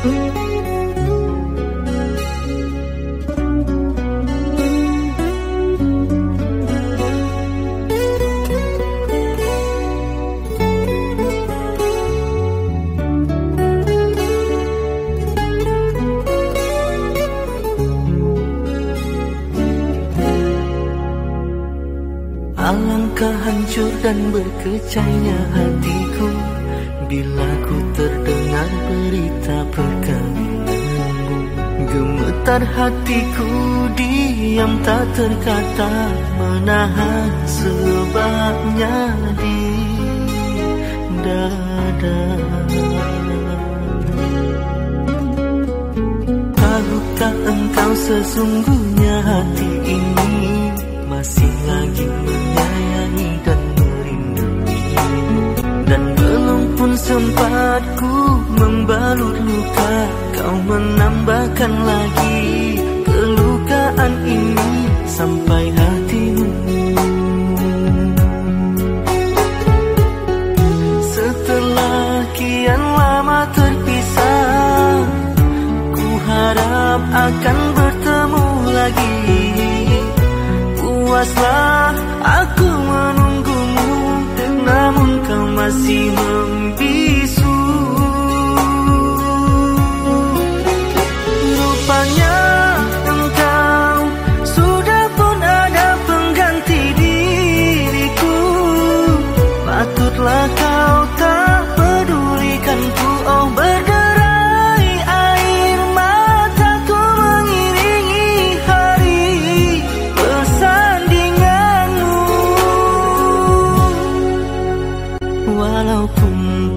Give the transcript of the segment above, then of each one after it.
Alangkah hancur dan berkecainya hatiku. Bila ku terdengar berita perkawinanmu Gemetar hatiku diam tak terkata Menahan sebabnya di dada. Tahukah engkau sesungguhnya hati ini Masih lagi pun sempat ku membalut luka. Kau menambahkan lagi kelukaan ini Sampai hatimu. Setelah kian lama terpisah Ku harap akan bertemu lagi. Puaslah aku menunggumu Namun kau masih membisu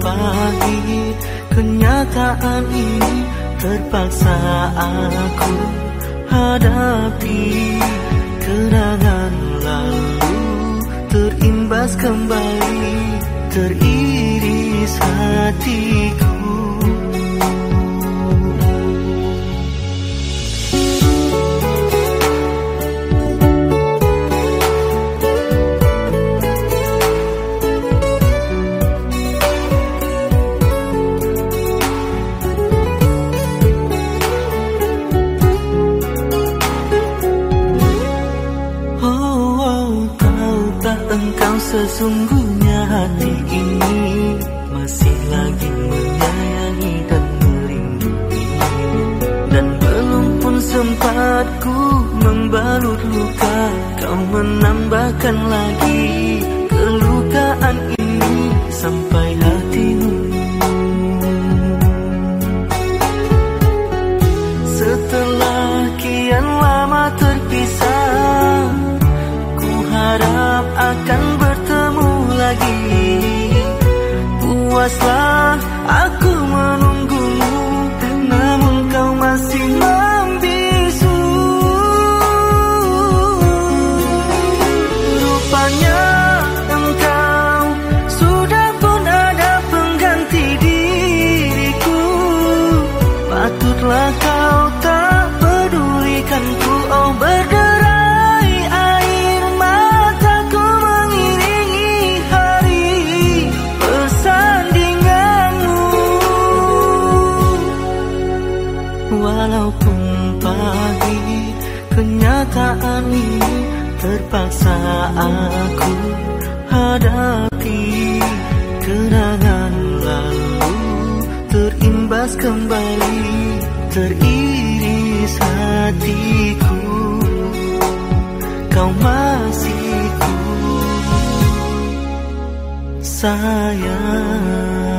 Pahit kenyataan ini Terpaksa aku hadapi. Kenangan lalu terimbas kembali Teriris hatiku sesungguhnya hati ini masih lagi menyayangi dan melindungimu dan belum pun sempat ku membalut luka kau menambahkan lagi kelukaan ini sampai hatimu. Setelah kian lama terpisah Ku harap akan lagi. Puaslah aku menunggumu Namun kau masih membisu. Rupanya engkau sudah pun ada pengganti diriku. Patutlah kau tak pedulikanku Oh berderai Walaupun pahit kenyataan ini Terpaksa aku hadapi Kenangan lalu. Terimbas kembali Teriris hatiku. Kau masih ku sayang